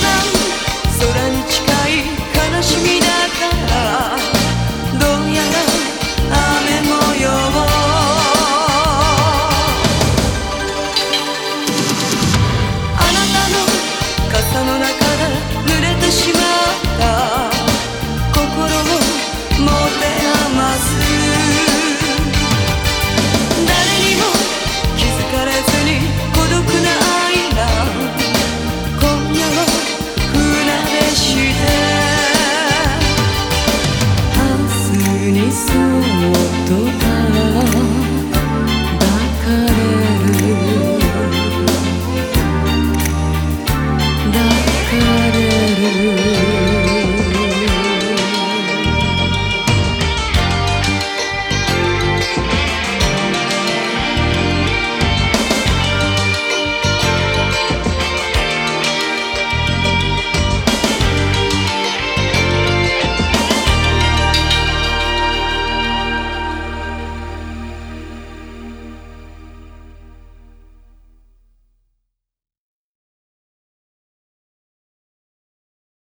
番空に近い悲しみだからどうやら雨模様。あなたの傘の中